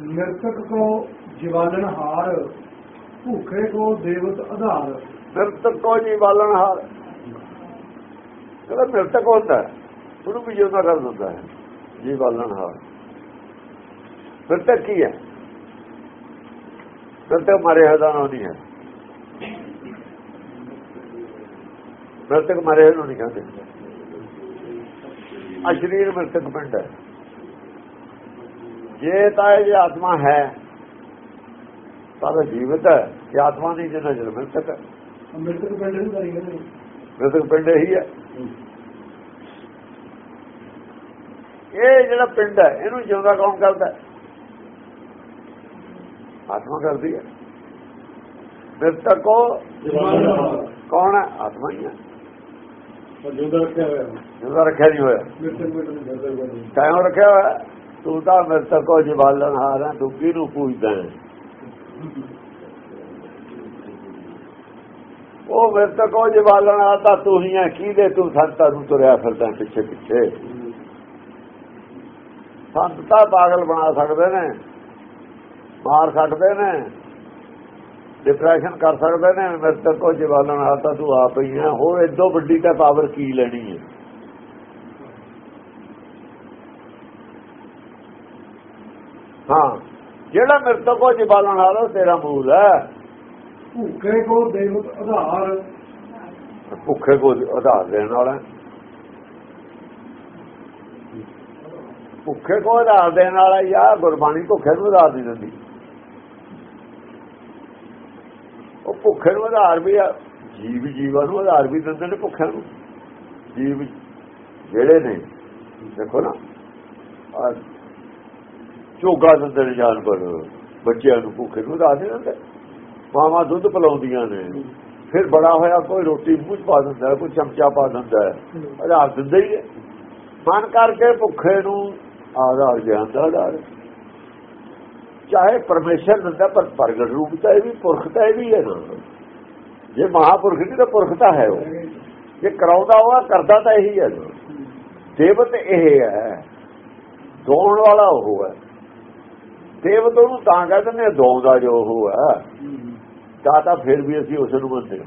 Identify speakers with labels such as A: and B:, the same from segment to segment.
A: ਮ੍ਰਿਤਕ ਕੋ ਜਵਾਲਨ ਹਾਰ ਭੂਖੇ ਕੋ ਦੇਵਤ ਆਧਾਰ।
B: ਮਿਰਤਕ ਕੋ ਜੀ ਬਾਲਣ ਹਾਰ। ਜਿਹੜਾ ਮਿਰਤਕ ਹੁੰਦਾ ਹੈ, ਉਹਨੂੰ ਵੀ ਜਿਉਂਦਾ ਕਰ ਦਿੰਦਾ ਹੈ। ਜੀ ਬਾਲਣ ਹਾਰ। ਮਿਰਤਕ ਕੀ ਹੈ। ਮਿਰਤਕ ਮਾਰੇ ਹੋਏ ਦਾ ਹੈ। ਮਿਰਤਕ ਮਾਰੇ ਹੋਏ ਨੂੰ ਨਹੀਂ ਕਹਿੰਦੇ। ਅਸ਼ਰੀਰ ਸਰੀਰ ਮਿਰਤਕ ਪਿੰਡ ਹੈ। ਜੇ ਤਾਂ ਇਹ ਆਤਮਾ ਹੈ ਤਾਂ ਇਹ ਜੀਵਤ ਹੈ। ਇਹ ਆਤਮਾ ਨਹੀਂ ਜਿੰਨਾ ਜਲ ਮਿਰਤਕ ਹੈ।
A: ਮ੍ਰਿਤਕ ਪਿੰਡ ਨੂੰ ਕਰੀ ਕਹਿੰਦੇ।
B: ਮਿਰਤਕ ਪਿੰਡ ਇਹੀ ਹੈ। ਇਹ ਜਿਹੜਾ ਪਿੰਡ ਹੈ ਇਹਨੂੰ ਜਿਉਂਦਾ ਕੌਣ ਕਰਦਾ ਹੈ? ਆਤਮਾ ਕਰਦੀ ਹੈ। ਮਿਰਤਕ ਕੋ ਕੌਣ ਹੈ? ਆਤਮਾ ਹੀ ਹੈ।
A: ਜੋਦਾ ਰੱਖਿਆ ਹੋਇਆ।
B: ਜਿਉਂਦਾ ਰੱਖਿਆ ਨਹੀਂ ਹੋਇਆ।
A: ਮ੍ਰਿਤਕ ਪਿੰਡ ਨੂੰ ਜੋਦਾ ਕਰਦੇ
B: ਕਾਇਓ ਰੱਖਿਆ ਹੋਇਆ। ਹੈ? ਤੂੰ ਤਾਂ ਮਿਰਤਕ ਕੋ ਜਵਾਲਨ ਹਾਰ, ਤੂੰ ਕਿਹਨੂੰ ਪੂਜਦਾ ਹੈ? ਉਹ ਮਿਰਤਕ ਕੋ ਜਵਾਲਨ ਆ ਤਾਂ ਤੂੰ ਹੀ ਹੈ, ਕਿਹਦੇ ਤੂੰ ਸੰਤਾਂ ਨੂੰ ਤੁਰਿਆ ਫਿਰਦਾ ਪਿੱਛੇ ਪਿੱਛੇ? ਸੰਤ ਤਾਂ ਪਾਗਲ ਬਣਾ ਸਕਦੇ ਨੇ, ਮਾਰ ਸਕਦੇ ਨੇ ਡਿਪਰੈਸ਼ਨ ਕਰ ਸਕਦੇ ਨੇ ਮਿਰਤਕ ਕੋ ਜਵਾਲਨ ਹਾਰ ਤਾਂ ਤੂੰ ਆਪ ਹੀ ਹੈ। ਹੋਰ ਇਦੋਂ ਵੱਡੀ ਤਾਂ ਪਾਵਰ ਕੀ ਲੈਣੀ ਹੈ? ਹਾਂ। ਜਿਹੜਾ ਮਿਰਤਕ ਕੋ ਜਵਾਲਨ ਹਾਰ ਉਹ ਤੇਰਾ ਮੂਲ ਹੈ।
A: ਭੂਖੇ ਕੋ ਦੇਵਤ ਆਧਾਰ।
B: ਭੁੱਖੇ ਕੋ ਆਧਾਰ ਦੇਣ ਵਾਲਾ। ਭੁੱਖੇ ਕੋ ਆਧਾਰ ਦੇਣ ਵਾਲਾ ਆ ਗੁਰਬਾਣੀ ਭੁੱਖੇ ਨੂੰ ਆਧਾਰ ਨਹੀਂ ਦਿੰਦੀ। ਉਹ ਭੁੱਖੇ ਨੂੰ ਆਧਾਰ ਵੀ ਆ ਜੀਵ ਜੀਵਾਂ ਨੂੰ ਆਧਾਰ ਵੀ ਦਿੰਦੇ ਨੇ ਭੁੱਖੇ ਨੂੰ। ਜੀਵ ਜਿਹੜੇ ਨੇ ਦੇਖੋ ਨਾ ਝੋਗਾ ਦਿੰਦੇ ਜਾਨਵਰ ਬੱਚਿਆਂ ਨੂੰ ਭੁੱਖੇ ਨੂੰ ਨਹੀਂ ਦਿੰਦੇ। ਮਾਵਾਂ ਦੁੱਧ ਪਿਲਾਉਂਦੀਆਂ ਨੇ। ਫਿਰ ਬੜਾ ਹੋਇਆ ਕੋਈ ਰੋਟੀ ਮੂੰਹ ਪਾ ਦਿੰਦਾ ਕੋਈ ਚਮਚਾ ਪਾ ਦਿੰਦਾ ਆਧਾਰ ਦਿੰਦਾ ਹੀ ਹੈ। ਮਨ ਕਰਕੇ ਭੁੱਖੇ ਨੂੰ ਆਧਾਰ ਗਿਆਨ ਦਾ ਆਧਾਰ। ਚਾਹੇ ਪਰਮੇਸ਼ਰ ਦਿੰਦਾ ਪਰ ਪ੍ਰਗਟ ਰੂਪ ਤਾਂ ਇਹ ਵੀ ਪੁਰਖ ਤਾਂ ਇਹ ਵੀ ਹੈ ਨਾ। ਜੇ ਮਹਾਪੁਰਖ ਨਹੀਂ ਤਾਂ ਪੁਰਖ ਤਾਂ ਹੈ ਉਹ। ਜੇ ਕਰਾਉਂਦਾ ਹੋਆ ਕਰਦਾ ਤਾਂ ਇਹੀ ਹੈ। ਦੇਵਤ ਇਹ ਹੈ। ਦੋਣ ਵਾਲਾ ਉਹ ਹੈ। ਦੇਵਤ ਉਹਨੂੰ ਤਾਂ ਕਹਿੰਦੇ ਨੇ ਦੋ ਦਾ ਜੋ ਉਹ ਹੈ। ਤਾਂ ਤਾਂ ਫਿਰ ਵੀ ਅਸੀਂ ਉਸ ਨੂੰ ਮੰਨਦੇ।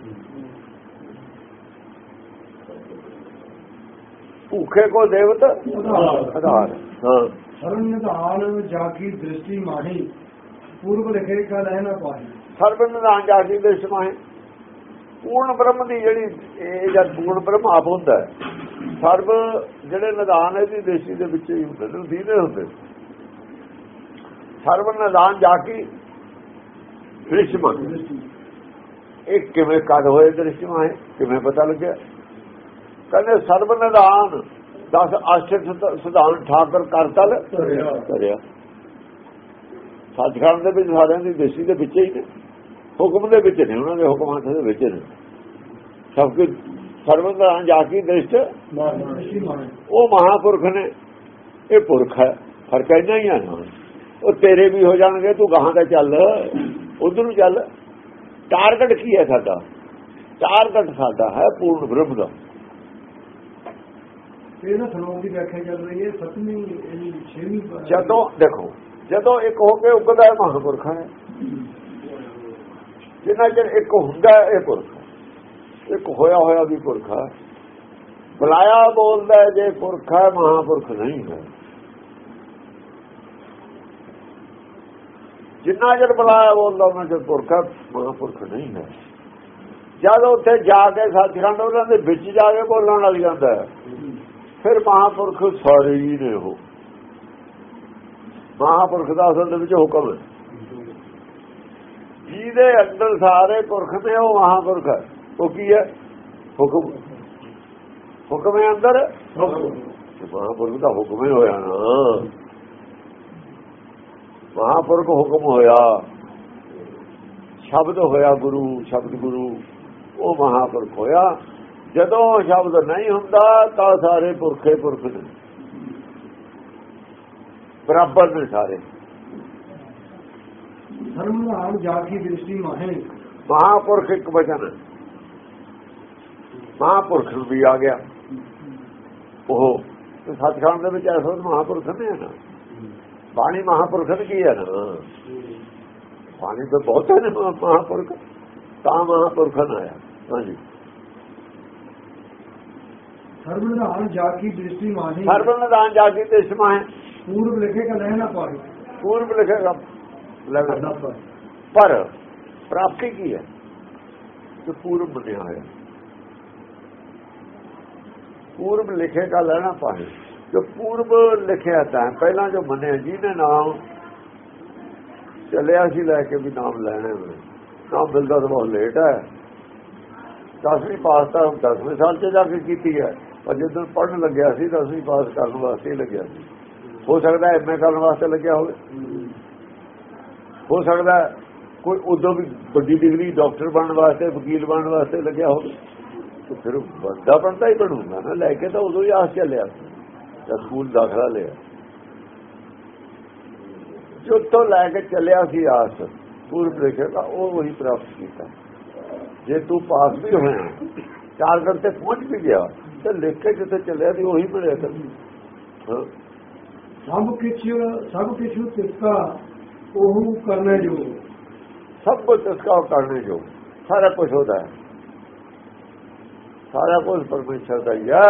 B: ਭੁੱਖੇ ਕੋ ਦੇਵਤ ਆਧਾਰ। ਹਾਂ।
A: ਸਰਨ ਨਿਧਾਨ ਜਾਗੀ ਦ੍ਰਿਸ਼ਟੀ ਮਾਹੀ ਪੂਰਬ ਲਿਖੇ ਕਾ ਰਹਿ ਨਾ ਪਾਹੀ।
B: ਸਰਬ ਨਿਦਾਨ ਜਾਗੀ ਦੇ ਸਮਾਏ ਪੂਰਨ ਬ੍ਰਹਮ ਦੀ ਜਿਹੜੀ ਇਹ ਜਦ ਪੂਰਨ ਬ੍ਰਹਮ ਆਪ ਹੁੰਦਾ ਸਰਬ ਜਿਹੜੇ ਨਿਦਾਨ ਇਹਦੀ ਦੇਸ਼ੀ ਦੇ ਵਿੱਚ ਹੀ ਹੁੰਦੇ ਨੇ ਹੁੰਦੇ ਸਰਬ ਨਿਦਾਨ ਜਾਗੀ ਦ੍ਰਿਸ਼ਮਾ ਇਹ ਕਿਵੇਂ ਕਦ ਹੋਏ ਦ੍ਰਿਸ਼ਮਾ ਹੈ ਕਿਵੇਂ ਪਤਾ ਲੱਗਿਆ? ਕਹਿੰਦੇ ਸਰਬ ਨਿਦਾਨ 10 ਆਸ਼ਰਿਤ ਸਿਧਾਂਤ ਠਾਕਰ ਕਰਤਲ। ਕਰਿਆ ਸੱਚਖੰਡ ਦੇ ਵਿੱਚ ਸਾਰਿਆਂ ਦੀ ਦੇਸ਼ੀ ਦੇ ਵਿੱਚ ਹੀ ਨੇ। ਹੁਕਮ ਦੇ ਵਿੱਚ ਨੇ ਉਹਨਾਂ ਦੇ ਹੁਕਮਾਂ ਦੇ ਵਿੱਚ ਨੇ। ਸਭ ਕੁਝ ਸਰਵੰਦਾਂ ਜਾ ਕੇ ਦ੍ਰਿਸ਼ਟ। ਉਹ ਮਹਾਪੁਰਖ ਨੇ। ਇਹ ਪੁਰਖ ਹੈ। ਫ਼ਰਕ ਇੰਨਾ ਹੀ ਆ ਨਾ। ਉਹ ਤੇਰੇ ਵੀ ਹੋ ਜਾਣਗੇ ਤੂੰ ਗਾਹਾਂ ਦਾ ਚੱਲ। ਉਧਰ ਨੂੰ ਚੱਲ। ਟਾਰਗੇਟ ਕੀ ਹੈ ਸਾਡਾ? ਟਾਰਗੇਟ ਸਾਡਾ ਹੈ ਪੂਰਨ ਬ੍ਰਹਮ ਦਾ।
A: ਇਹ ਨਾ ਸਰੋਵਰ ਦੀ ਵਿਆਖਿਆ ਚੱਲ ਰਹੀ ਹੈ ਸਤਵੀਂ ਇਹਦੀ ਛੇਵੀਂ ਪ-
B: ਜਦੋਂ ਦੇਖੋ ਜਦੋਂ ਇੱਕ ਹੋ ਕੇ ਉੱਗਦਾ ਹੈ ਮਹਾਪੁਰਖ ਹੈ ਜਿੰਨਾ ਚਿਰ ਇੱਕ ਹੁੰਦਾ ਹੈ, ਇਹ ਪੁਰਖ। ਇੱਕ ਹੋਇਆ ਹੋਇਆ ਵੀ ਪੁਰਖ ਹੈ। ਬੁਲਾਇਆ ਬੋਲਦਾ ਜੇ ਪੁਰਖ ਹੈ ਮਹਾਪੁਰਖ ਨਹੀਂ ਹੈ। ਜਿੰਨਾ ਚਿਰ ਬੁਲਾਇਆ ਬੋਲਦਾ ਉਹਨਾਂ ਚਿਰ ਪੁਰਖ ਮਹਾਪੁਰਖ ਨਹੀਂ ਹੈ। ਜਦ ਉੱਥੇ ਜਾ ਕੇ ਸੱਚਖੰਡ ਉਹਨਾਂ ਦੇ ਵਿੱਚ ਜਾ ਕੇ ਬੋਲਣ ਲੱਗ ਜਾਂਦਾ ਫਿਰ ਮਹਾਪੁਰਖ ਸਾਰੇ ਹੀ ਨੇ ਉਹ। ਮਹਾਪੁਰਖ ਦਾ ਅਸਲ ਦੇ ਵਿੱਚ ਹੁਕਮ ਹੈ। ਜਿਹਦੇ ਅੰਦਰ ਸਾਰੇ ਪੁਰਖ ਨੇ ਉਹ ਮਹਾਪੁਰਖ ਹੈ। ਉਹ ਕੀ ਹੈ? ਹੁਕਮ। ਹੁਕਮ ਹੈ ਅੰਦਰ? ਮਹਾਪੁਰਖ ਦਾ ਹੁਕਮ ਹੀ ਹੋਇਆ ਨਾ। ਮਹਾਪੁਰਖ ਹੁਕਮ ਹੋਇਆ। ਸ਼ਬਦ ਹੋਇਆ ਗੁਰੂ ਸ਼ਬਦ ਗੁਰੂ ਉਹ ਮਹਾਪੁਰਖ ਹੋਇਆ। ਜਦੋਂ ਸ਼ਬਦ ਨਹੀਂ ਹੁੰਦਾ ਤਾਂ ਸਾਰੇ ਪੁਰਖੇ ਪੁਰਖ ਨੇ। ਬਰਾਬਰ ਨੇ ਸਾਰੇ।
A: ਸਰਵਨਾਮ ਜਾਗੀ ਦ੍ਰਿਸ਼ਟੀ ਮਾਹੀ।
B: ਮਹਾਪੁਰਖ ਇੱਕ ਵਚਨ। ਮਹਾਪੁਰਖ ਵੀ ਆ ਗਿਆ। ਉਹ ਤੇ ਸੱਚਖੰਡ ਦੇ ਵਿੱਚ ਐਸਾ ਮਹਾਪੁਰਖ ਨੇ ਨਾ ਪਾਣੀ ਮਹਾਪੁਰਖ ਦੀ ਕੀ ਹੈ ਨਾ? ਪਾਣੀ ਤਾਂ ਬਹੁਤ ਹੈ ਮਹਾਪੁਰਖ। ਤਾਂ ਮਹਾਪੁਰਖ ਆਇਆ। ਹਾਂਜੀ। ਸਰਬਨਦਾਨ ਜਾਗੀ ਦ੍ਰਿਸ਼ਟੀ ਮਾਹੀ। ਸਰਬਨਦਾਨ
A: ਦ੍ਰਿਸ਼ਟੀ ਮਾਹੀ। ਪੂਰਬ ਲਿਖੇਗਾ ਲੈਣਾ ਪਾਏ
B: ਪੂਰਬ ਲਿਖੇਗਾ
A: ਲੈਣਾ।
B: ਪਰ ਪ੍ਰਾਪਤੀ ਕੀ ਹੈ? ਕਿ ਪੂਰਬ ਬਣਿਆ ਪੂਰਬ ਲਿਖੇਗਾ ਲੈਣਾ ਪਾਏ ਜੋ ਪੂਰਬ ਲਿਖਿਆ ਤਾਂ ਪਹਿਲਾਂ ਜੋ ਮੰਨਿਆ ਜਿਹਨੇ ਨਾਮ, ਚੱਲਿਆ ਸੀ ਲੈ ਕੇ ਵੀ ਨਾਮ ਲੈਣੇ ਹੈ। ਨਾਮ ਮਿਲਦਾ ਤਾਂ ਬਹੁਤ ਲੇਟ ਹੈ। ਦਸਵੀਂ ਪਾਸ ਤਾਂ 10ਵੇਂ ਸਾਲ ਚ ਜਾ ਕੇ ਕੀਤੀ ਹੈ। ਪਰ ਜਦੋਂ ਪੜਨ ਲੱਗਿਆ ਸੀ, ਦਸਵੀਂ ਪਾਸ ਕਰਨ ਵਾਸਤੇ ਹੀ ਲੱਗਿਆ ਸੀ। ਹੋ ਸਕਦਾ ਐਮਏ ਕਰਨ ਵਾਸਤੇ ਲੱਗਿਆ ਹੋਵੇ। ਹੋ ਸਕਦਾ ਕੋਈ ਉਦੋਂ ਵੀ ਵੱਡੀ ਡਿਗਰੀ ਡਾਕਟਰ ਬਣਨ ਵਾਸਤੇ, ਵਕੀਲ ਬਣਨ ਵਾਸਤੇ ਲੱਗਿਆ ਹੋਵੇ। ਫਿਰ ਵੱਡਾ ਬਣਦਾ ਹੀ ਬਣੂਗਾ ਨਾ। ਲੈ ਕੇ ਤਾਂ ਉਦੋਂ ਹੀ ਆਸ ਚੱਲਿਆ ਤਾਂ ਸਕੂਲ ਦਾਖਲਾ ਲਿਆ। ਜੋ ਤੋਂ ਲੈ ਕੇ ਚੱਲਿਆ ਸੀ ਆਸ ਪੂਰਵ ਪ੍ਰੀਖਿਆ ਦਾ ਉਹ ਉਹੀ ਪ੍ਰਾਪਤ ਕੀਤਾ। ਜੇ ਤੂੰ ਪਾਸ ਵੀ ਹੋਇਆ ਚਾਰ ਤੇ ਪਹੁੰਚ ਵੀ ਗਿਆ ਤੇ ਲਿਖ ਕੇ ਜਿੱਥੇ ਚੱਲਿਆ ਸੀ ਉਹੀ ਮਿਲਿਆ ਤੇ।
A: ਸਭ ਕਿਛ ਸਭ ਕਿਛ ਤਿਸਕਾ ਉਹ ਕਰਨੇ ਜੋ।
B: ਸਭ ਕੁਝ ਤਿਸਕਾ ਕਰਨੇ ਜੋ। ਸਾਰਾ ਕੁਝ ਹੁੰਦਾ ਸਾਰਾ ਕੁਝ ਪਰਮੇਸ਼ਰ ਦਾ ਹੀ
A: ਆ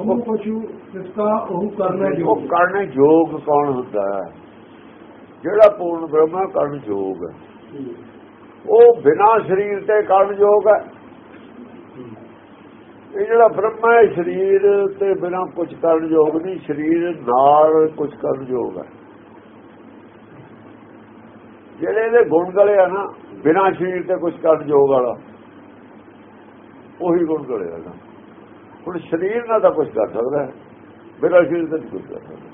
B: ਉਹ ਪਸ਼ੂ ਕਰਨ ਯੋਗ? ਕੌਣ ਹੁੰਦਾ ਹੈ? ਜਿਹੜਾ ਪੂਰਨ ਬ੍ਰਹਮ ਕਰਨ ਯੋਗ ਹੈ। ਉਹ ਬਿਨਾ ਸਰੀਰ ਤੇ ਕਰਨ ਯੋਗ ਹੈ। ਇਹ ਜਿਹੜਾ ਬ੍ਰਹਮਾ ਹੈ ਸਰੀਰ ਤੇ ਬਿਨਾ ਕੁਝ ਕਰਨ ਯੋਗ ਨਹੀਂ ਸਰੀਰ ਨਾਲ ਕੁਝ ਕਰਨ ਯੋਗ ਹੈ। ਜਿਹੜੇ ਇਹਦੇ ਗੁਣ ਗਲੇ ਆ ਨਾ ਬਿਨਾ ਸਰੀਰ ਤੇ ਕੁਝ ਕਰਨ ਯੋਗ ਵਾਲਾ ਉਹੀ ਗੁਣ ਗਲੇ ਆ ਨਾ। ਹੁਣ ਸਰੀਰ ਨਾਲ ਤਾਂ ਕੁਝ ਕਰ ਸਕਦਾ ਬਿਨਾ ਸਰੀਰ ਤੇ ਕੁਝ ਕਰ ਸਕਦਾ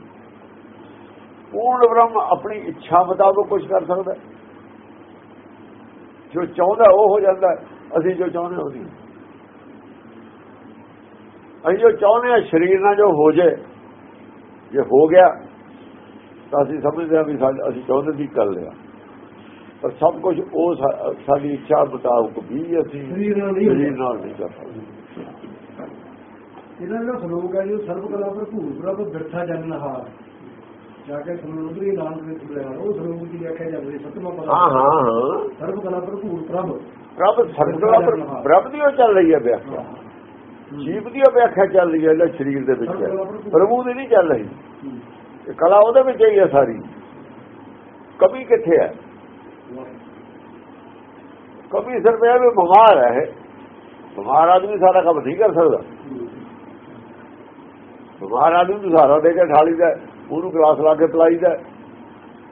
B: ਪੂਰਨ ਬ੍ਰਹਮ ਆਪਣੀ ਇੱਛਾ ਮੁਤਾਬਕ ਕੁਝ ਕਰ ਸਕਦਾ। ਜੋ ਚਾਹੁੰਦਾ ਉਹ ਹੋ ਜਾਂਦਾ ਅਸੀਂ ਜੋ ਚਾਹੁੰਦੇ ਉਹ ਨਹੀਂ ਅਸੀਂ ਜੋ ਚਾਹੁੰਦੇ ਆ ਸਰੀਰ ਨਾਲ ਜੋ ਹੋ ਜੇ ਜੇ ਹੋ ਗਿਆ ਤਾਂ ਅਸੀਂ ਸਮਝਦੇ ਹਾਂ ਵੀ ਅਸੀਂ ਚਾਹੁੰਦੇ ਸੀ ਕਰ ਲਿਆ ਪਰ ਸਭ ਕੁਝ ਉਹ ਸਾਡੀ ਇੱਛਾ ਮੁਤਾਬਕ ਵੀ ਅਸੀਂ
A: ਸਰੀਰ। ਨਾਲ ਨਹੀਂ
B: ਕਰ ਸਕਦੇ
A: ਇਹਨਾਂ ਦਾ ਸ਼ਲੋਕ ਹੈ ਜੋ ਸਰਬ ਕਲਾ ਭਰਪੂਰ ਪ੍ਰਭ ਬਿਰਥਾ ਜਨਨਹਾਰ ਜਾ ਕੇ ਸਮੁੰਦਰੀ ਨਾਮ ਵਿੱਚ ਬੁਲਾਇਆ ਉਹ ਸ਼ਲੋਕ ਦੀ ਵਿਆਖਿਆ ਜਾਂਦੀ ਸਤਮਾ ਪਦਾ
B: ਹਾਂ ਹਾਂ ਹਾਂ।
A: ਸਰਬ ਕਲਾ ਭਰਪੂਰ ਪ੍ਰਭ
B: ਪ੍ਰਭ ਸਰਕਲਾ ਪਰ ਪ੍ਰਭ ਦੀ ਉਹ ਚੱਲ ਰਹੀ ਹੈ ਵਿਆਖਿਆ। ਜੀਵ ਦੀ ਉਹ ਵਿਆਖਿਆ ਚੱਲ ਰਹੀ ਹੈ ਜਿਹੜਾ ਸਰੀਰ ਦੇ ਵਿੱਚ ਪ੍ਰਭੂ ਦੀ ਨਹੀਂ ਚੱਲ ਰਹੀ। ਇਹ ਕਲਾ ਉਹਦੇ ਵਿੱਚ ਹੀ ਹੈ ਸਾਰੀ। ਕਮੀ ਕਿੱਥੇ ਹੈ? ਕਮੀ ਸਿਰਫ ਇਹ ਵੀ ਬਿਮਾਰ ਹੈ। ਬਿਮਾਰ ਆਦਮੀ ਸਾਰਾ ਕੰਮ ਨਹੀਂ ਕਰ ਸਕਦਾ। ਬਿਮਾਰ ਆਦਮੀ ਨੂੰ ਸਹਾਰਾ ਦੇ ਕੇ ਠਾਲੀਦਾ ਉਹਨੂੰ ਗਲਾਸ ਲਾ ਕੇ ਪਲਾਈਦਾ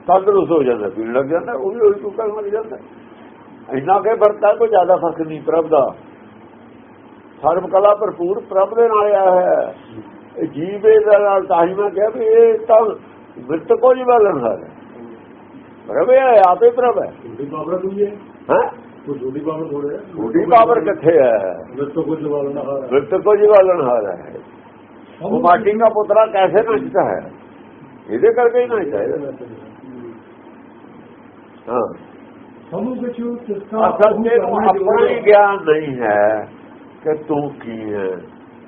B: ਤੰਦਰੁਸਤ ਹੋ ਜਾਂਦਾ ਪੀਣ ਲੱਗ ਜਾਂਦਾ ਉਹ ਵੀ ਉਹੀ ਕੁੱਕਰ ਲੱਗ ਜਾਂਦਾ। ਇੰਨਾ ਕੇ ਵਰਤਾ ਕੋਈ ਜ਼ਿਆਦਾ ਫ਼ਰਕ ਨਹੀਂ ਪ੍ਰਭ ਦਾ। ਸਰਬ ਕਲਾ ਭਰਪੂਰ ਪ੍ਰਭ ਦੇ ਨਾਲ ਆਇਆ ਹੈ। ਜੀਵੇ ਦੇ ਨਾਲ ਤਾਂ ਹੀ ਮੈਂ ਕਿਹਾ ਵੀ ਇਹ ਤਾਂ ਮਿਰਤ ਕੋ ਜੀ ਵਾਲਣ ਹੈ। ਪ੍ਰਭ ਹੈ ਆਪੇ ਪ੍ਰਭ ਹੈ।
A: ਹੈ? ਛੋਟੀ ਪਾਵਰ ਥੋੜੇ ਹੈ?
B: ਛੋਟੀ ਪਾਵਰ ਕਿੱਥੇ ਹੈ?
A: ਮੇਰੇ ਤੋਂ ਕੁਝ ਵਾਲ ਨਾ ਹਾਰ
B: ਮਿਰਤ ਕੋ ਜੀ ਵਾਲਣ ਹਾਰ ਹੈ। ਉਹ ਮਾਟੀ ਦਾ ਪੁੱਤਰਾ ਕੈਸੇ ਨੱਚਦਾ ਹੈ? ਇਹਦੇ ਕਰਕੇ ਹੀ ਨੱਚਦਾ ਹੈ। ਹਾਂ
A: ਸਮੂਹ ਤਿਸਕਾ
B: ਅਸਲ ਤੇ ਇਹਨੂੰ ਆਪਣਾ ਹੀ ਗਿਆਨ ਨਹੀਂ ਹੈ ਕਿ ਤੂੰ ਕੀ ਹੈ।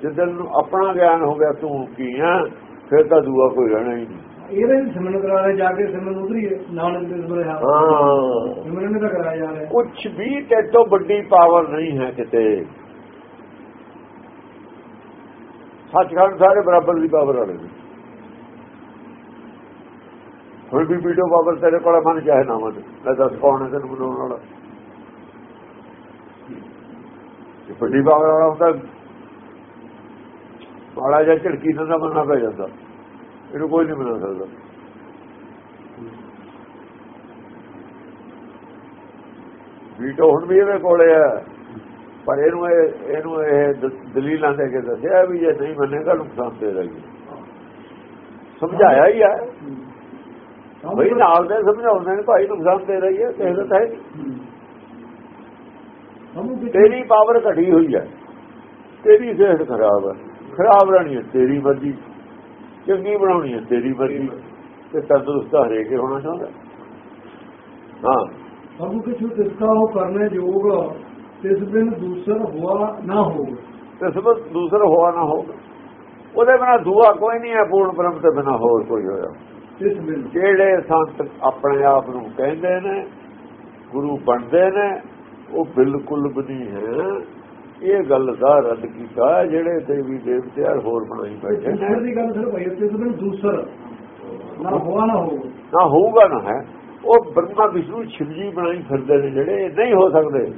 B: ਜਦੋਂ ਨੂੰ ਆਪਣਾ ਗਿਆਨ ਹੋ ਗਿਆ ਤੂੰ ਕੀ ਹੈ ਫਿਰ ਤਾਂ ਦੂਆ ਕੋਈ ਰਹਿਣਾ ਹੀ ਨਹੀਂ।
A: ਇਹਦੇ ਸਿਮਰਨ ਕਰਾ ਰਹੇ ਜਾ ਕੇ ਸਿਮਰਨ ਉਤਰੀ ਹੈ ਨਾਨਕ ਦੇ ਸਬਰੇ ਹਾਂ।
B: ਹਾਂ।
A: ਸਿਮਰਨ ਦਾ ਕਰਾਇਆ ਜਾ ਰਿਹਾ
B: ਕੁਛ ਵੀ ਤੇ ਤੋਂ ਵੱਡੀ ਪਾਵਰ ਨਹੀਂ ਹੈ ਕਿਤੇ। ਸੱਚਖੰਡ ਸਾਰੇ ਬਰਾਬਰ ਦੀ ਪਾਵਰ ਵਾਲੇ ਨੇ। ਕੋਈ ਵੀ ਵੀਡੀਓ ਪਾਵਰ ਤੇਰੇ ਕੋਲ ਮਨ ਚਾਹੇ ਨਾ ਮਨ ਮੈਂ ਦੱਸ ਕੌਣ ਹੈ ਤੈਨੂੰ ਬਣਾਉਣ ਵਾਲਾ? ਜੇ ਵੱਡੀ ਪਾਵਰ ਵਾਲਾ ਹੁੰਦਾ, ਮਾੜਾ ਜਿਹਾ ਝੜਕੀ ਨਾਲ ਮੰਨਣਾ ਪੈ ਜਾਂਦਾ। ਇਹਨੂੰ ਕੋਈ ਨਹੀਂ ਬਣਾ ਸਕਦਾ। ਵੀਟੋ ਹੁਣ ਵੀ ਇਹਦੇ ਕੋਲੇ ਆ। ਪਰ ਇਹਨੂੰ ਇਹ ਇਹਨੂੰ ਇਹ ਦਲੀਲਾਂ ਦੇ ਕੇ ਦੱਸਿਆ ਵੀ ਜੇ ਨਹੀਂ ਮੰਨੇਗਾ ਨੁਕਸਾਨ ਦੇ ਰਹੀ ਸਮਝਾਇਆ ਹੀ ਹੈ ਬਈ ਨਾਲ ਦੇ ਸਮਝਾਉਂਦੇ ਨੇ, ਭਾਈ ਨੁਕਸਾਨ ਦੇ ਰਹੀ ਹੈ, ਕਿਸੇ ਦਾ ਹੈ ਤੇਰੀ ਪਾਵਰ ਘਟੀ ਹੋਈ ਹੈ। ਤੇਰੀ ਸਿਹਤ ਖਰਾਬ ਹੈ। ਖਰਾਬ ਰਹਿਣੀ ਹੈ, ਤੇਰੀ ਮਰਜ਼ੀ। ਚੰਗੀ ਬਣਾਉਣੀ ਹੈ, ਤੇਰੀ ਮਰਜ਼ੀ। ਤੇ ਤੰਦਰੁਸਤ ਹਰੇਕ ਹੀ ਹੋਣਾ ਚਾਹੁੰਦਾ। ਹਾਂ।
A: ਸਭ ਕੁਛ ਤਿਸਕਾ ਉਹ ਕਰਨੇ ਯੋਗ ਤਿਸ ਬਿਨ ਦੂਸਰ ਹੁਆ ਨਾ ਹੋਵੇ।
B: ਤੇ ਸਭ ਦੂਸਰਾ ਹੋਆ ਨਾ ਹੋਗਾ ਉਹਦੇ ਬਿਨਾ ਦੂਆ ਕੋਈ ਨਹੀਂ ਹੈ ਪੂਰਨ ਬ੍ਰਹਮ ਤੇ ਬਿਨਾ ਹੋਰ ਕੋਈ ਹੋਇਆ।
A: ਇਸ ਬਿਨ।
B: ਜਿਹੜੇ ਸੰਤ ਆਪਣੇ ਆਪ ਨੂੰ ਕਹਿੰਦੇ ਨੇ ਗੁਰੂ ਬਣਦੇ ਨੇ ਉਹ ਬਿਲਕੁਲ ਵੀ ਨਹੀਂ ਹੈ। ਇਹ ਗੱਲ ਦਾ ਰੱਦ ਕੀਤਾ ਜਿਹੜੇ ਦੇਵੀ ਦੇਵਤੇ ਆ ਹੋਰ ਬਣਾਈ ਬੈਠੇ ਨੇ।
A: ਦੀ ਗੱਲ ਸਿਰਫ ਹੈ ਇਸ ਬਿਨ ਦੂਸਰ ਨਾ ਹੋਆ ਨਾ ਹੋਊ
B: ਨਾ ਹੋਊਗਾ ਨਾ ਹੈ। ਉਹ ਬ੍ਰਹਮਾ ਵਿਸ਼ਨੂੰ ਸ਼ਿਵ ਜੀ ਬਣਾਈ ਫਿਰਦੇ ਨੇ ਜਿਹੜੇ ਨਹੀਂ ਹੋ ਸਕਦੇ।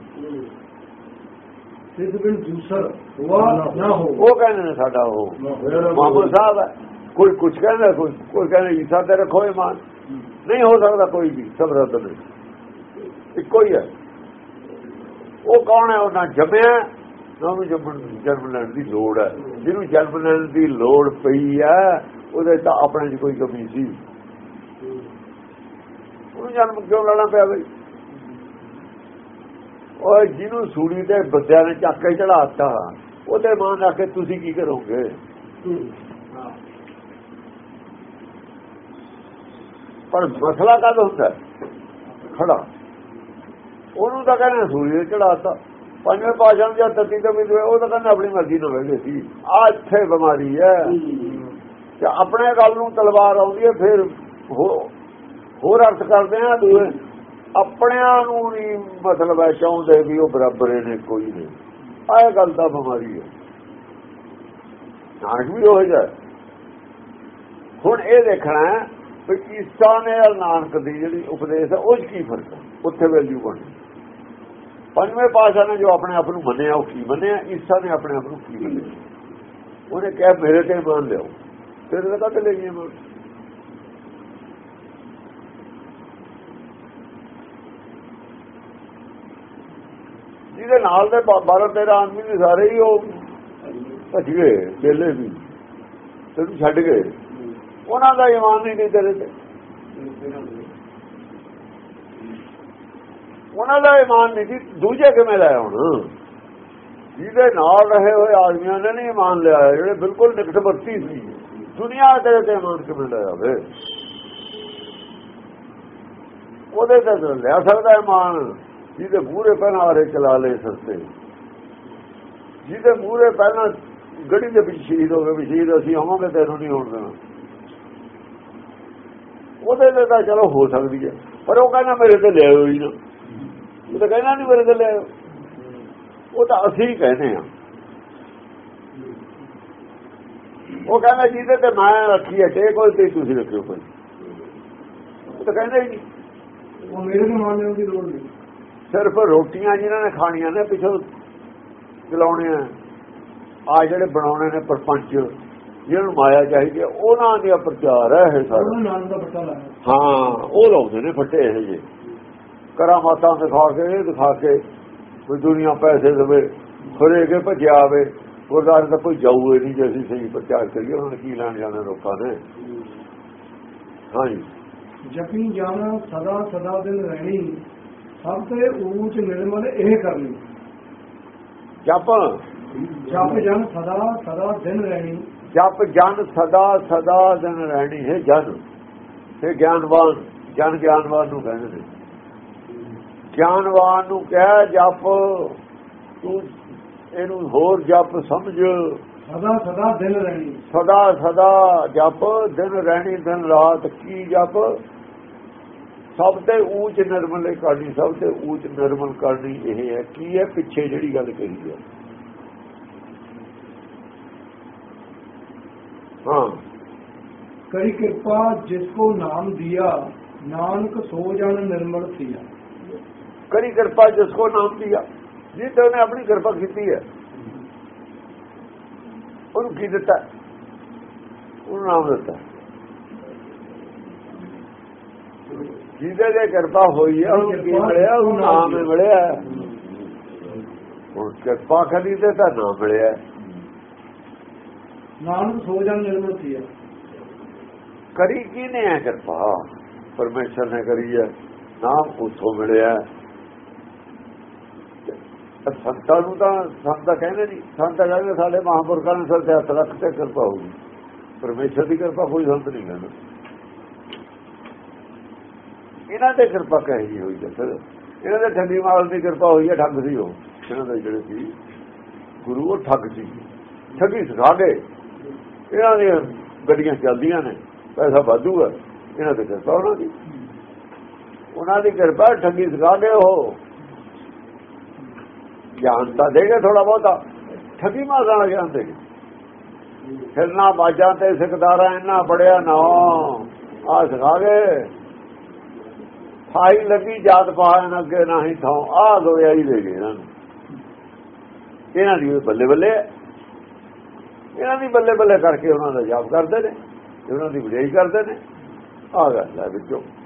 A: ਇਸ ਬਿਨ ਦੂਸਰ ਹੋਆ ਨਾ ਹੋ
B: ਉਹ ਕਹਿੰਦੇ ਨੇ ਸਾਡਾ ਉਹ। ਮਾਮੂ ਸਾਹਿਬ ਹੈ ਕੋਈ ਕੁਝ ਕਹਿੰਦਾ ਕੋਈ ਕੋਈ ਕਹਿੰਦਾ ਈਸਾ ਤੇ ਰੱਖੋ ਇਮਾਨ। ਨਹੀਂ ਹੋ ਸਕਦਾ ਕੋਈ ਵੀ ਸਭ ਰੱਦ ਨੇ। ਇੱਕੋ ਹੀ ਹੈ। ਉਹ ਕੌਣ ਹੈ? ਉਹ ਨਾ ਜੰਮਿਆ ਨਾ ਉਹਨੂੰ ਜੰਮਣ ਜਨਮ ਲੈਣ ਦੀ ਲੋੜ ਹੈ। ਜਿਹਨੂੰ ਜਨਮ ਲੈਣ ਦੀ ਲੋੜ ਪਈ ਹੈ ਉਹਦੇ ਤਾਂ ਆਪਣੇ 'ਚ ਕੋਈ ਕਮੀ ਸੀ। ਉਹਨੂੰ ਜਨਮ ਕਿਉਂ ਲੈਣਾ ਪਿਆ ਬਈ? ਉਹ ਜਿਹਨੂੰ ਸੂਲੀ ਤੇ ਬੱਦਿਆਂ ਨੇ ਚੱਕ ਕੇ ਚੜਾਤਾ ਉਹਦੇ ਮਾਂ ਰੱਖ ਕੇ ਤੁਸੀਂ ਕੀ ਕਰੋਗੇ? ਪਰ ਮਸਲਾ ਕਦ ਹੁੰਦਾ? ਖੜਾ। ਉਹਨੂੰ ਤਾਂ ਕਹਿੰਦੇ ਸੂਲੀ ਤੇ ਚੜਾਤਾ ਪੰਜਵੇਂ ਪਾਸ਼ਾ ਨੂੰ ਜਦ ਤੱਤੀ ਤੇ ਵੀ ਉਹ ਤਾਂ ਕਹਿੰਦਾ ਆਪਣੀ ਮਰਜ਼ੀ ਨਾਲ ਵੇਗੇ ਸੀ। ਆ ਇੱਥੇ ਬਿਮਾਰੀ ਹੈ। ਤੇ ਆਪਣੇ ਗੱਲ ਨੂੰ ਤਲਵਾਰ ਆਉਂਦੀ ਹੈ ਫਿਰ ਹੋਰ ਅਰਥ ਕਰਦੇ ਆ ਦੂਏ। ਆਪਣਿਆਂ ਨੂੰ ਨਹੀਂ ਮਤਲਬ ਹੈ ਚਾਹੁੰਦੇ ਵੀ ਉਹ ਬਰਾਬਰ ਨੇ ਕੋਈ ਨਹੀਂ। ਆਹ ਗੱਲ ਦਾ ਬਿਮਾਰੀ ਹੈ। ਨਾਨਕ ਵੀ ਹੋ। ਜਾ ਹੁਣ ਇਹ ਦੇਖਣਾ ਹੈ ਵੀ ਈਸਾ ਨੇ ਨਾਨਕ ਦੀ ਜਿਹੜੀ ਉਪਦੇਸ਼ ਹੈ, ਉਹ 'ਚ ਕੀ ਫ਼ਰਕ ਹੈ? ਉੱਥੇ ਵੈਲਿਊ ਬਣ ਪੰਜਵੇਂ ਪਾਸ਼ਾ ਨੇ ਜੋ ਆਪਣੇ ਆਪ ਨੂੰ ਮੰਨਿਆ, ਉਹ ਕੀ ਮੰਨਿਆ? ਈਸਾ ਨੇ ਆਪਣੇ ਆਪ ਨੂੰ ਕੀ ਮੰਨਿਆ? ਉਹਨੇ ਕਿਹਾ, ਮੇਰੇ ਤੇ ਮੰਨ ਲਿਓ ਫਿਰ ਤਾਂ ਕਦੇ ਲੈ ਗਏ ਜਿਹਦੇ ਨਾਲ ਦੇ 12 13 ਆਦਮੀ ਨੇ ਸਾਰੇ ਹੀ ਉਹ ਭੱਜ ਗਏ ਬੇਲੇ ਵੀ। ਤੈਨੂੰ ਛੱਡ ਗਏ। ਉਹਨਾਂ ਦਾ ਇਮਾਨ ਨਹੀਂ ਨਹੀਂ ਤੇਰੇ ਤੇ। ਉਹਨਾਂ ਦਾ ਇਮਾਨ ਨਹੀਂ ਸੀ ਦੂਜੇ ਕਿਵੇਂ ਲਾਇਆ ਹੁਣ ਜਿਹਦੇ ਨਾਲ ਰਹੇ ਹੋਏ ਆਦਮੀਆਂ ਨੇ ਨਹੀਂ ਇਮਾਨ ਲਿਆ, ਜਿਹੜੇ ਬਿਲਕੁਲ ਨਿਕਟਵਰਤੀ ਸੀ। ਦੁਨੀਆ ਤੇਰੇ ਤੇ ਇਮਾਨ ਕਿਵੇਂ ਲਾਇਆ ਵੇ ਉਹਦੇ ਤੇ ਤਾਂ ਲਿਆ ਸਕਦਾ ਇਮਾਨ ਜਿਹਦੇ ਮੂਹਰੇ ਪਹਿਲਾਂ ਆਰੇ ਚਲਾ ਲਏ ਸਸਤੇ ਜਿਹਦੇ ਮੂਹਰੇ ਪਹਿਲਾਂ ਗੜੀ ਦੇ ਵਿੱਚ ਸ਼ਹੀਦ ਹੋ ਗਏ ਵੀ ਸ਼ਹੀਦ ਅਸੀਂ ਹੋਵਾਂਗੇ ਤੈਨੂੰ ਨਹੀਂ ਹੋਣ ਦੇਣਾ। ਉਹਦੇ ਤੇ ਤਾਂ ਚਲੋ ਹੋ ਸਕਦੀ ਹੈ। ਪਰ ਉਹ ਕਹਿੰਦਾ ਮੇਰੇ ਤੇ ਲੈ ਆਇਓ ਨਾ। ਉਹ ਤਾਂ ਕਹਿੰਦਾ ਨਹੀਂ ਮੇਰੇ ਤੇ ਲੈ ਆਇਓ ਉਹ ਤਾਂ ਅਸੀਂ ਕਹਿੰਦੇ ਆ ਉਹ ਕਹਿੰਦਾ ਜਿਹਦੇ ਤੇ ਮੈਂ ਰੱਖੀ ਹੈ ਤੇ ਕੋਈ ਤੇ ਤੁਸੀਂ ਰੱਖਿਓ ਕੋਈ ਉਹ ਤਾਂ ਕਹਿੰਦਾ ਹੀ ਨਹੀਂ।
A: ਉਹ ਮੇਰੇ ਨੂੰ ਮੰਨਣ ਦੀ ਲੋੜ ਨਹੀਂ।
B: ਸਿਰਫ ਰੋਟੀਆਂ ਜਿਨ੍ਹਾਂ ਨੇ ਖਾਣੀਆਂ ਨੇ ਪਿੱਛੋਂ ਚਲਾਉਣੇ ਆ। ਆ ਜਿਹੜੇ ਬਣਾਉਣੇ ਨੇ ਪਰਪੰਚ ਜਿਹਨਾਂ ਨੂੰ ਮਾਇਆ ਚਾਹੀਦੀ ਹੈ ਉਹਨਾਂ ਦਾ ਪ੍ਰਚਾਰ ਹੈ ਇਹ ਸਾਰਾ। ਹਾਂ ਉਹ ਲਾਉਂਦੇ ਨੇ ਫੱਟੇ ਇਹ ਜੇ ਕਰਾਮਾਤਾਂ ਦਿਖਾ ਕੇ ਇਹ ਦਿਖਾ ਕੇ ਕੋਈ ਦੁਨੀਆ ਪੈਸੇ ਦੇਵੇ ਖਰੇ ਕੇ ਭੱਜਿਆ ਆਵੇ ਗੁਰਦਾਸ ਦਾ ਕੋਈ ਜਾਊਏ ਨਹੀਂ ਜੇ ਅਸੀਂ ਸਹੀ ਪ੍ਰਚਾਰ ਕਰੀਏ ਉਹਨਾਂ ਨੇ ਕੀ ਲੈਣ ਜਾਣਾ ਲੋਕਾਂ ਨੇ? ਹਾਂਜੀ।
A: ਜਪੀ ਜਾਣਾ ਸਦਾ ਸਦਾ ਦਿਨ ਰਹਿਣੀ। ਸਭ ਤੇ ਊਚ ਨਿਰਮਲ ਇਹ ਕਰਨੀ।
B: ਜਪ।
A: ਜਪ ਜਨ ਸਦਾ ਸਦਾ ਦਿਨ ਰਹਿਣੀ।
B: ਜਪ ਜਨ ਸਦਾ ਸਦਾ ਦਿਨ ਰਹਿਣੀ ਹੈ ਜਨ। ਤੇ ਗਿਆਨਵਾਨ ਜਨ ਗਿਆਨਵਾਨ ਨੂੰ ਕਹਿੰਦੇ ਨੇ। ਗਿਆਨਵਾਨ ਨੂੰ ਕਹਿ ਜਪ। ਤੂੰ ਇਹਨੂੰ ਹੋਰ ਜਪ ਸਮਝ।
A: ਸਦਾ ਸਦਾ ਦਿਨ ਰਹਿਣੀ।
B: ਸਦਾ ਸਦਾ ਜਪ। ਦਿਨ ਰਹਿਣੀ ਦਿਨ ਰਾਤ ਕੀ ਜਪ? ਸਭ ਤੇ ਉੱਚ ਨਿਰਮਲ ਕਰਨੀ ਸਭ ਤੇ ਉੱਚ ਨਿਰਮਲ ਕਰਨੀ ਇਹ ਹੈ। ਕੀ ਹੈ? ਪਿੱਛੇ ਜਿਹੜੀ ਗੱਲ ਕਹੀ ਹੈ। ਹਾਂ।
A: ਕਰੀ ਕਿਰਪਾ ਜਿਸ ਕੋ ਨਾਮ ਦਿਆ ਨਾਨਕ ਸੋ ਜਨ ਨਿਰਮਲ ਸੀਆ
B: ਕਰੀ ਕਿਰਪਾ ਜਿਸ ਕੋ ਨਾਮ ਦਿਆ। ਜੀ ਤੇ ਉਹਨੇ ਆਪਣੀ ਕਿਰਪਾ ਕੀਤੀ ਹੈ। ਉਹਨੂੰ ਕੀ ਦਿੱਤਾ? ਉਹਨੂੰ ਨਾਮ ਦਿੱਤਾ। ਜਿਹਦੇ ਦੇ ਕਿਰਪਾ ਹੋਈ ਹੈ ਉਹਨੂੰ ਕੀ ਮਿਲਿਆ? ਉਹਨੂੰ ਨਾਮ ਹੀ ਮਿਲਿਆ। ਉਹ ਕਿਰਪਾ ਕਰੀ ਤੇ ਤਾਂ ਨਾਮ ਮਿਲਿਆ।
A: ਨਾਨਕ ਸੋ ਜਨ ਨਿਰਮਲ ਸੀਆ
B: ਕਰੀ ਕੀ ਨੇ ਹੈ ਕਿਰਪਾ? ਪਰਮੇਸ਼ਰ ਨੇ ਕਰੀ ਹੈ ਨਾਮ ਉਥੋਂ ਮਿਲਿਆ। ਤੇ ਸੰਤਾਂ ਨੂੰ ਤਾਂ ਸੰਤ ਤਾਂ ਕਹਿੰਦੇ ਨਹੀਂ। ਸੰਤ ਤਾਂ ਕਹਿੰਦੇ ਸਾਡੇ ਮਹਾਂਪੁਰਖਾਂ ਨੇ ਸਿਰ ਤੇ ਹੱਥ ਰੱਖ ਕੇ ਕਿਰਪਾ ਹੋਈ ਪਰਮੇਸ਼ਰ ਦੀ ਕਿਰਪਾ ਕੋਈ ਸੰਤ ਨਹੀਂ ਕਹਿੰਦਾ। ਇਹਨਾਂ ਤੇ ਕਿਰਪਾ ਕਹੀ ਹੋਈ ਹੈ ਇਹਨਾਂ ਦੇ ਠੱਗੀ ਮਾਲ ਦੀ ਕਿਰਪਾ ਹੋਈ ਹੈ, ਠੱਗ ਸੀ ਉਹ ਇਹਨਾਂ ਦੇ ਜਿਹੜੇ ਸੀ, ਗੁਰੂ ਉਹ ਠੱਗ ਸੀ। ਠੱਗੀ ਸਿਖਾ ਕੇ ਇਹਨਾਂ ਦੀਆਂ ਗੱਡੀਆਂ ਚੱਲਦੀਆਂ ਨੇ, ਪੈਸਾ ਵਾਧੂ ਹੈ ਇਹਨਾਂ ਦੀ ਕਿਰਪਾ ਉਹਨਾਂ ਦੀ। ਉਹਨਾਂ ਦੀ ਕਿਰਪਾ ਠੱਗੀ ਸਿਖਾ ਗਏ ਉਹ ਗਿਆਨ ਤਾਂ ਦੇਗੇ ਥੋੜਾ ਬਹੁਤਾ। ਠੱਗੀ ਮਾਰਨ ਵਾਲਾ ਗਿਆਨ ਦੇ ਫਿਰਨਾ ਬਾਜਾਂ ਤੇ ਸਿਕਦਾਰਾ ਇੰਨਾ ਬੜਿਆ ਨਾ। ਆ ਸਿਖਾ ਗਏ ਫਾਈ ਲੱਗੀ ਜਾਤ ਪਾਣ ਅੱਗੇ ਨਹੀਂ ਥਾਂ ਆ ਗੋਇਆ ਹੀ ਦੇ ਗਏ ਇਹਨਾਂ ਨੂੰ। ਇਹਨਾਂ ਦੀ ਬੱਲੇ ਬੱਲੇ ਇਹਨਾਂ ਦੀ ਬੱਲੇ ਬੱਲੇ ਕਰਕੇ ਉਹਨਾਂ ਦਾ ਜਾਪ ਕਰਦੇ ਨੇ। ਉਹਨਾਂ ਦੀ ਵਿੜਾਈ ਕਰਦੇ ਨੇ। ਆ ਗੱਲ ਹੈ ਵਿੱਚੋਂ।